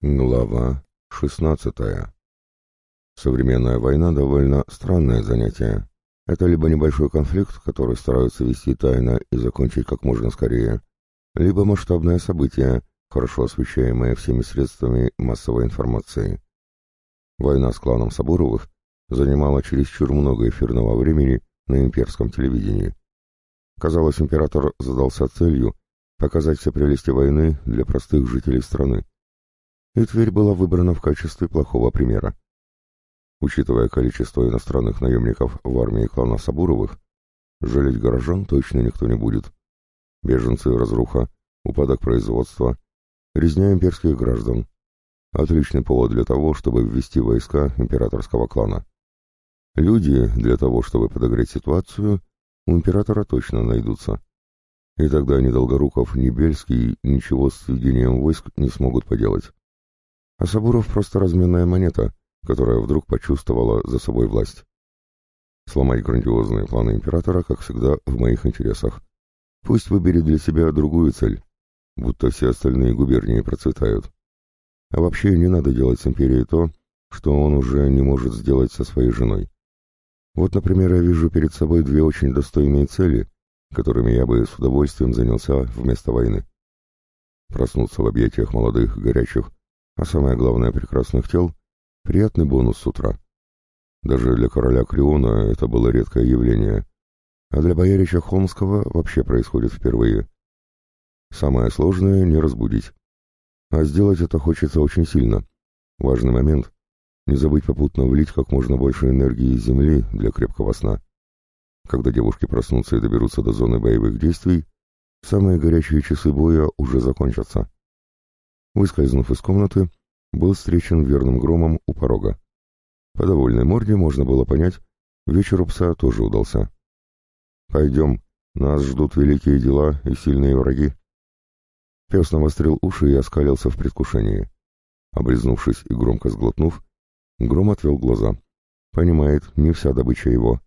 Глава 16. Современная война довольно странное занятие. Это либо небольшой конфликт, который стараются вести тайно и закончить как можно скорее, либо масштабное событие, хорошо освещаемое всеми средствами массовой информации. Война с кланом Сабуровых занимала чересчур много эфирного времени на имперском телевидении. Казалось, император задался целью показать все прелести войны для простых жителей страны и Тверь была выбрана в качестве плохого примера. Учитывая количество иностранных наемников в армии клана Сабуровых, жалеть горожан точно никто не будет. Беженцы, разруха, упадок производства, резня имперских граждан. Отличный повод для того, чтобы ввести войска императорского клана. Люди, для того, чтобы подогреть ситуацию, у императора точно найдутся. И тогда ни Долгоруков, ни Бельский ничего с сведением войск не смогут поделать. А Сабуров просто разменная монета, которая вдруг почувствовала за собой власть. Сломать грандиозные планы императора, как всегда, в моих интересах. Пусть выберет для себя другую цель, будто все остальные губернии процветают. А вообще не надо делать с империей то, что он уже не может сделать со своей женой. Вот, например, я вижу перед собой две очень достойные цели, которыми я бы с удовольствием занялся вместо войны. Проснуться в объятиях молодых, горячих, а самое главное прекрасных тел — приятный бонус с утра. Даже для короля Криона это было редкое явление, а для боярича Холмского вообще происходит впервые. Самое сложное — не разбудить. А сделать это хочется очень сильно. Важный момент — не забыть попутно влить как можно больше энергии из земли для крепкого сна. Когда девушки проснутся и доберутся до зоны боевых действий, самые горячие часы боя уже закончатся. Выскользнув из комнаты, был встречен верным громом у порога. По довольной морде можно было понять, вечер у пса тоже удался. «Пойдем, нас ждут великие дела и сильные враги». Пес навострил уши и оскалился в предвкушении. Облизнувшись и громко сглотнув, Гром отвел глаза. Понимает, не вся добыча его.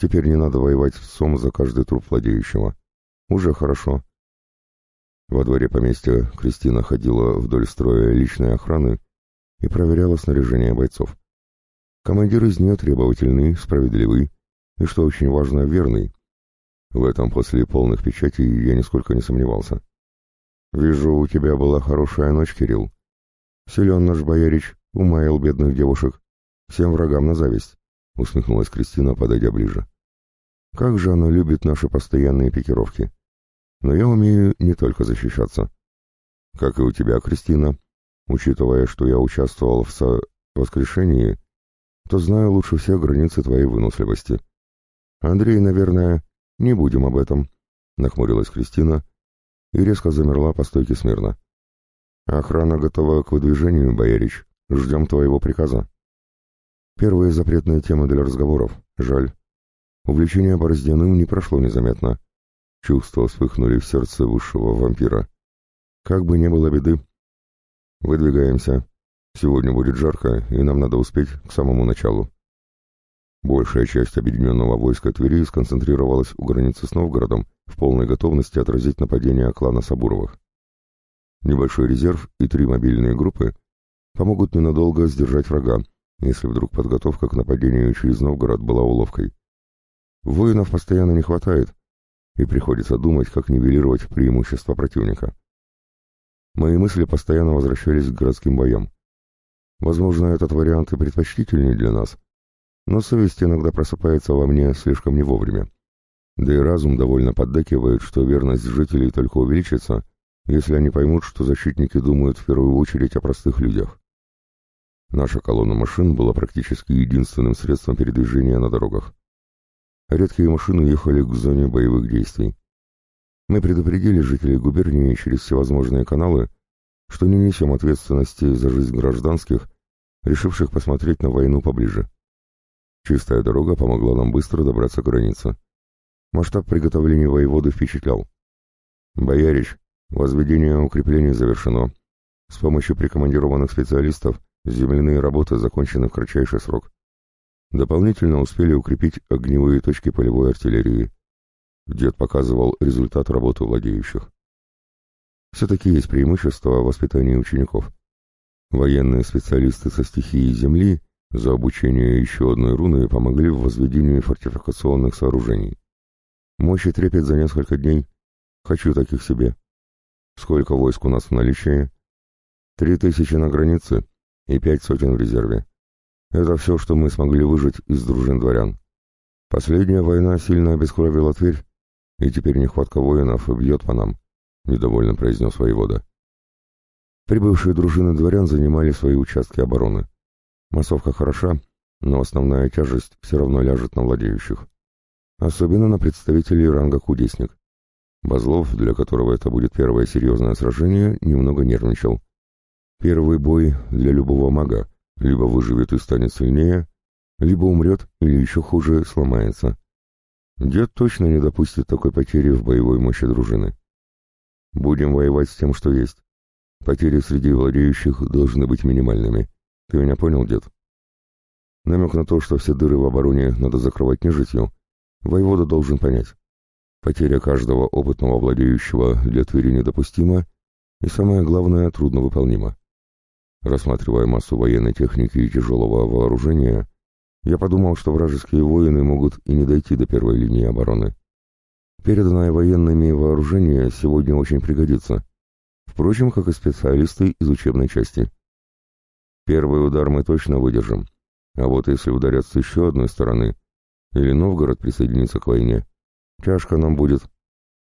Теперь не надо воевать с сом за каждый труп владеющего. Уже хорошо. Во дворе поместья Кристина ходила вдоль строя личной охраны и проверяла снаряжение бойцов. Командир из нее требовательный, справедливый и, что очень важно, верный. В этом после полных печатей я нисколько не сомневался. «Вижу, у тебя была хорошая ночь, Кирилл. Силен наш боярич, умаял бедных девушек. Всем врагам на зависть», — усмехнулась Кристина, подойдя ближе. «Как же она любит наши постоянные пикировки!» Но я умею не только защищаться. Как и у тебя, Кристина, учитывая, что я участвовал в со... воскрешении, то знаю лучше всех границы твоей выносливости. Андрей, наверное, не будем об этом, — нахмурилась Кристина и резко замерла по стойке смирно. Охрана готова к выдвижению, боярич. Ждем твоего приказа. Первые запретные темы для разговоров. Жаль. Увлечение Бороздяным не прошло незаметно. Чувства вспыхнули в сердце высшего вампира. Как бы не было беды. Выдвигаемся. Сегодня будет жарко, и нам надо успеть к самому началу. Большая часть объединенного войска Твери сконцентрировалась у границы с Новгородом в полной готовности отразить нападение клана Сабуровых. Небольшой резерв и три мобильные группы помогут ненадолго сдержать врага, если вдруг подготовка к нападению через Новгород была уловкой. Воинов постоянно не хватает, и приходится думать, как нивелировать преимущество противника. Мои мысли постоянно возвращались к городским боям. Возможно, этот вариант и предпочтительнее для нас, но совесть иногда просыпается во мне слишком не вовремя. Да и разум довольно поддакивает, что верность жителей только увеличится, если они поймут, что защитники думают в первую очередь о простых людях. Наша колонна машин была практически единственным средством передвижения на дорогах. Редкие машины ехали к зоне боевых действий. Мы предупредили жителей губернии через всевозможные каналы, что не несем ответственности за жизнь гражданских, решивших посмотреть на войну поближе. Чистая дорога помогла нам быстро добраться к границе. Масштаб приготовления воеводы впечатлял. «Боярич, возведение укреплений завершено. С помощью прикомандированных специалистов земляные работы закончены в кратчайший срок. Дополнительно успели укрепить огневые точки полевой артиллерии. Дед показывал результат работы владеющих. Все-таки есть преимущество в воспитании учеников. Военные специалисты со стихией Земли за обучение еще одной руны помогли в возведении фортификационных сооружений. Мощи трепет за несколько дней. Хочу таких себе. Сколько войск у нас в наличии? Три тысячи на границе и пять сотен в резерве. Это все, что мы смогли выжить из дружин дворян. Последняя война сильно обескровила Тверь, и теперь нехватка воинов бьет по нам, — недовольно произнес воевода. Прибывшие дружины дворян занимали свои участки обороны. Массовка хороша, но основная тяжесть все равно ляжет на владеющих. Особенно на представителей ранга кудесник. Базлов, для которого это будет первое серьезное сражение, немного нервничал. Первый бой для любого мага либо выживет и станет сильнее, либо умрет или еще хуже сломается. Дед точно не допустит такой потери в боевой мощи дружины. Будем воевать с тем, что есть. Потери среди владеющих должны быть минимальными. Ты меня понял, дед? Намек на то, что все дыры в обороне надо закрывать нежитью, воевода должен понять. Потеря каждого опытного владеющего для Твери недопустима и, самое главное, трудновыполнима. Рассматривая массу военной техники и тяжелого вооружения, я подумал, что вражеские воины могут и не дойти до первой линии обороны. Переданное военными вооружение сегодня очень пригодится, впрочем, как и специалисты из учебной части. Первый удар мы точно выдержим. А вот если ударят с еще одной стороны, или Новгород присоединится к войне, тяжко нам будет.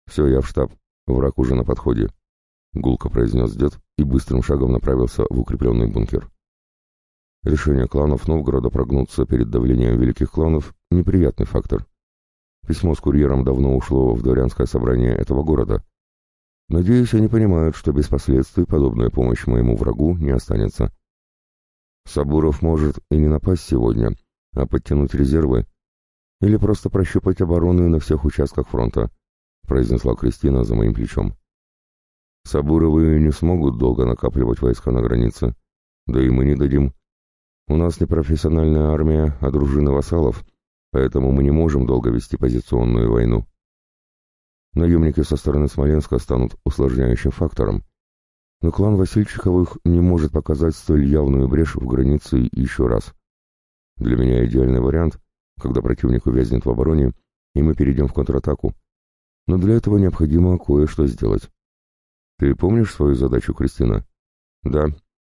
Все, я в штаб. Враг уже на подходе. Гулко произнес дед и быстрым шагом направился в укрепленный бункер. Решение кланов Новгорода прогнуться перед давлением великих кланов — неприятный фактор. Письмо с курьером давно ушло в дворянское собрание этого города. Надеюсь, они понимают, что без последствий подобная помощь моему врагу не останется. Сабуров может и не напасть сегодня, а подтянуть резервы или просто прощупать обороны на всех участках фронта, произнесла Кристина за моим плечом. Сабуровы не смогут долго накапливать войска на границе, да и мы не дадим. У нас не профессиональная армия, а дружина вассалов, поэтому мы не можем долго вести позиционную войну. Наемники со стороны Смоленска станут усложняющим фактором, но клан Васильчиковых не может показать столь явную брешь в границе еще раз. Для меня идеальный вариант, когда противник увязнет в обороне, и мы перейдем в контратаку. Но для этого необходимо кое-что сделать. Ты помнишь свою задачу, Кристина? Да.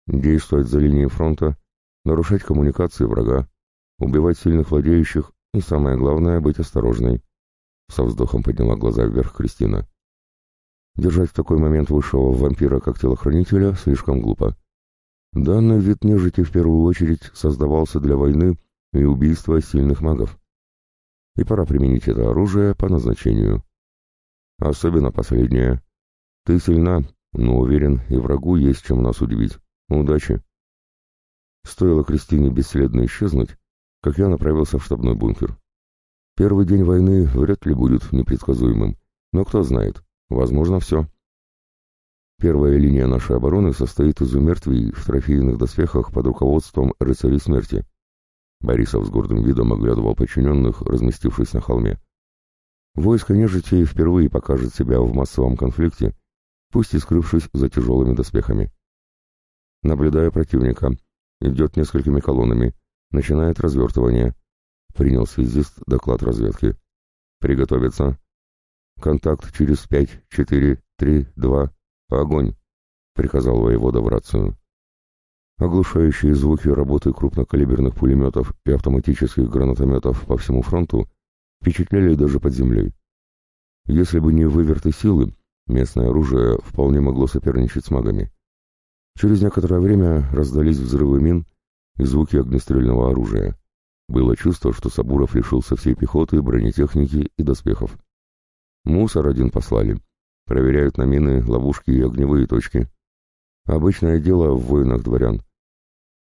Действовать за линией фронта, нарушать коммуникации врага, убивать сильных владеющих и, самое главное, быть осторожной. Со вздохом подняла глаза вверх Кристина. Держать в такой момент высшего вампира как телохранителя слишком глупо. Данный вид нежити в первую очередь создавался для войны и убийства сильных магов. И пора применить это оружие по назначению. Особенно последнее. Ты сильна, но уверен, и врагу есть чем нас удивить. Удачи. Стоило Кристине бесследно исчезнуть, как я направился в штабной бункер. Первый день войны вряд ли будет непредсказуемым, но кто знает, Возможно, все. Первая линия нашей обороны состоит из умертвий в трофейных доспехах под руководством рыцарей смерти. Борисов с гордым видом оглядывал подчиненных, разместившись на холме. Войско нежити впервые покажет себя в массовом конфликте, пусть и скрывшись за тяжелыми доспехами. Наблюдая противника, идет несколькими колоннами, начинает развертывание. Принял связист доклад разведки. Приготовиться. «Контакт через пять, четыре, три, два. Огонь!» — приказал воевода в рацию. Оглушающие звуки работы крупнокалиберных пулеметов и автоматических гранатометов по всему фронту впечатляли даже под землей. Если бы не выверты силы, местное оружие вполне могло соперничать с магами. Через некоторое время раздались взрывы мин и звуки огнестрельного оружия. Было чувство, что Сабуров лишился всей пехоты, бронетехники и доспехов. Мусор один послали. Проверяют на мины, ловушки и огневые точки. Обычное дело в войнах дворян.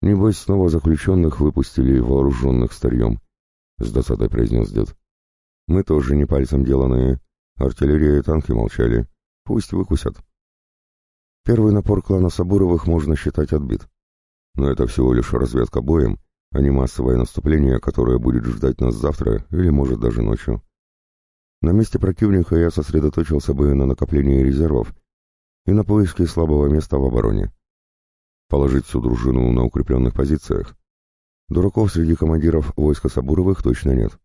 Небось, снова заключенных выпустили вооруженных старьем, — с досадой произнес дед. Мы тоже не пальцем деланные. Артиллерия и танки молчали. Пусть выкусят. Первый напор клана Сабуровых можно считать отбит. Но это всего лишь разведка боем, а не массовое наступление, которое будет ждать нас завтра или, может, даже ночью. На месте противника я сосредоточился бы на накоплении резервов и на поиске слабого места в обороне. Положить всю дружину на укрепленных позициях. Дураков среди командиров войска Сабуровых точно нет.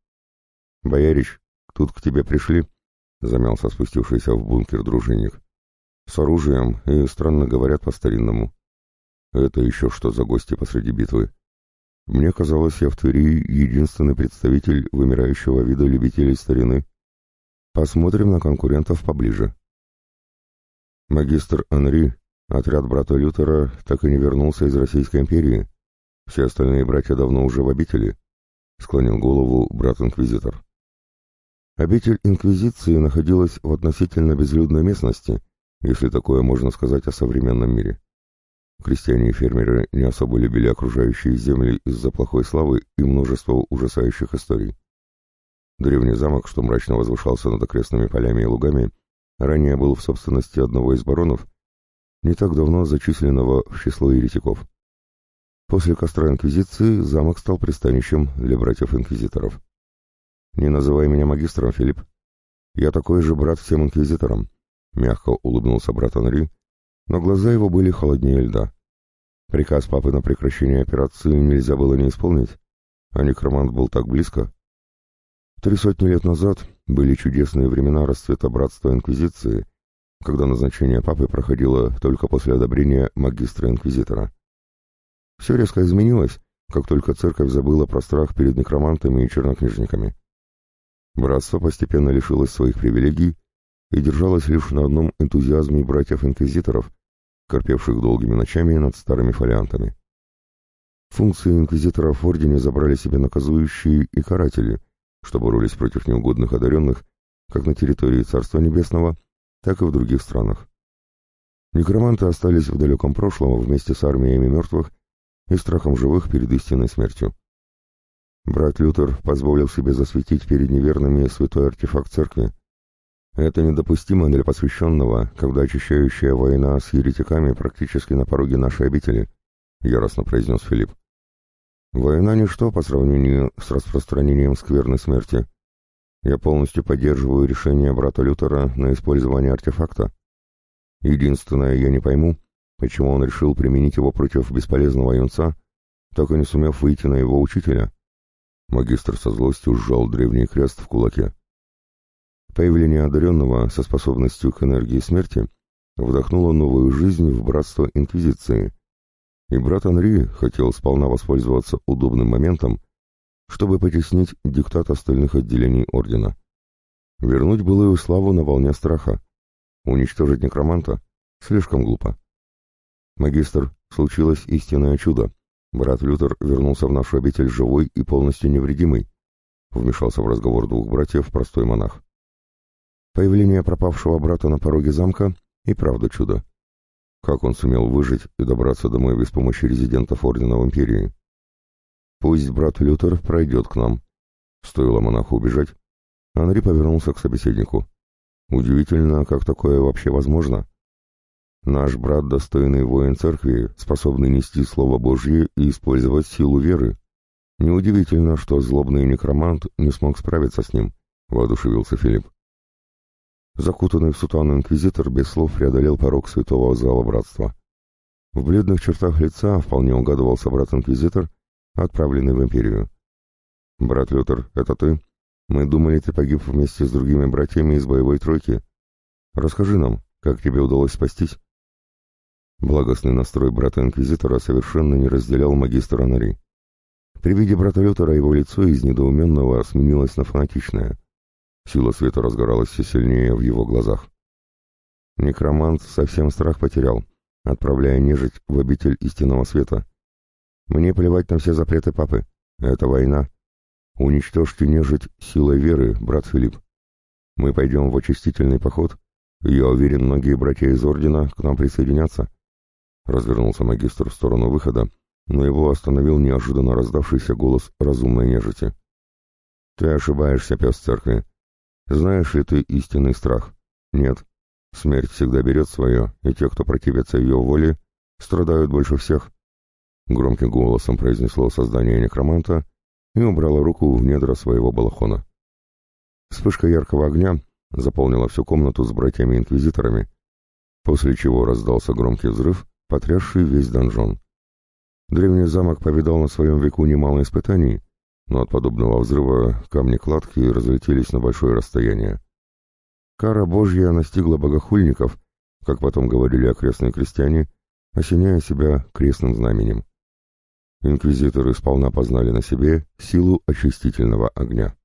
«Боярич, тут к тебе пришли», — замялся спустившийся в бункер дружинник. «С оружием и, странно говорят, по-старинному. Это еще что за гости посреди битвы? Мне казалось, я в Твери единственный представитель вымирающего вида любителей старины. Посмотрим на конкурентов поближе». Магистр Анри, отряд брата Лютера, так и не вернулся из Российской империи. Все остальные братья давно уже в обители, — склонил голову брат-инквизитор. Обитель Инквизиции находилась в относительно безлюдной местности, если такое можно сказать о современном мире. Крестьяне и фермеры не особо любили окружающие земли из-за плохой славы и множества ужасающих историй. Древний замок, что мрачно возвышался над окрестными полями и лугами, ранее был в собственности одного из баронов, не так давно зачисленного в число еретиков. После костра Инквизиции замок стал пристанищем для братьев-инквизиторов. «Не называй меня магистром, Филипп. Я такой же брат всем инквизиторам», — мягко улыбнулся брат Анри, но глаза его были холоднее льда. Приказ папы на прекращение операции нельзя было не исполнить, а некромант был так близко. Три сотни лет назад были чудесные времена расцвета братства Инквизиции, когда назначение папы проходило только после одобрения магистра-инквизитора. Все резко изменилось, как только церковь забыла про страх перед некромантами и чернокнижниками. Братство постепенно лишилось своих привилегий и держалось лишь на одном энтузиазме братьев-инквизиторов, корпевших долгими ночами над старыми фолиантами. Функции инквизиторов в ордене забрали себе наказующие и каратели, что боролись против неугодных одаренных как на территории Царства Небесного, так и в других странах. Некроманты остались в далеком прошлом вместе с армиями мертвых и страхом живых перед истинной смертью. Брат Лютер позволил себе засветить перед неверными святой артефакт церкви. Это недопустимо для посвященного, когда очищающая война с еретиками практически на пороге нашей обители, яростно произнес Филипп. Война ничто по сравнению с распространением скверной смерти. Я полностью поддерживаю решение брата Лютера на использование артефакта. Единственное, я не пойму, почему он решил применить его против бесполезного юнца, так и не сумев выйти на его учителя. Магистр со злостью сжал древний крест в кулаке. Появление одаренного со способностью к энергии смерти вдохнуло новую жизнь в братство Инквизиции, и брат Анри хотел сполна воспользоваться удобным моментом, чтобы потеснить диктат остальных отделений Ордена. Вернуть былую славу на волне страха. Уничтожить некроманта слишком глупо. Магистр, случилось истинное чудо. Брат Лютер вернулся в нашу обитель живой и полностью невредимый. Вмешался в разговор двух братьев простой монах. Появление пропавшего брата на пороге замка и правда чудо. Как он сумел выжить и добраться домой без помощи резидентов Ордена в Империи? Пусть брат Лютер пройдет к нам. Стоило монаху убежать. Анри повернулся к собеседнику. Удивительно, как такое вообще возможно. Наш брат достойный воин церкви, способный нести Слово Божье и использовать силу веры. Неудивительно, что злобный некромант не смог справиться с ним, — воодушевился Филипп. Закутанный в сутану инквизитор без слов преодолел порог святого зала братства. В бледных чертах лица вполне угадывался брат-инквизитор, отправленный в империю. «Брат Лютер, это ты? Мы думали, ты погиб вместе с другими братьями из боевой тройки. Расскажи нам, как тебе удалось спастись?» Благостный настрой брата-инквизитора совершенно не разделял магистр Анари. При виде брата Лютера его лицо из недоуменного сменилось на фанатичное. Сила света разгоралась все сильнее в его глазах. Некромант совсем страх потерял, отправляя нежить в обитель истинного света. Мне плевать на все запреты папы. Это война. Уничтожьте нежить силой веры, брат Филипп. Мы пойдем в очистительный поход, я уверен, многие братья из Ордена к нам присоединятся. Развернулся магистр в сторону выхода, но его остановил неожиданно раздавшийся голос разумной нежити. «Ты ошибаешься, пес церкви. Знаешь ли ты истинный страх? Нет. Смерть всегда берет свое, и те, кто противится ее воле, страдают больше всех». Громким голосом произнесло создание некроманта и убрало руку в недра своего балахона. Вспышка яркого огня заполнила всю комнату с братьями-инквизиторами, после чего раздался громкий взрыв, потрясший весь донжон. Древний замок повидал на своем веку немало испытаний, но от подобного взрыва камни кладки разлетелись на большое расстояние. Кара Божья настигла богохульников, как потом говорили окрестные крестьяне, осеняя себя крестным знаменем. Инквизиторы сполна познали на себе силу очистительного огня.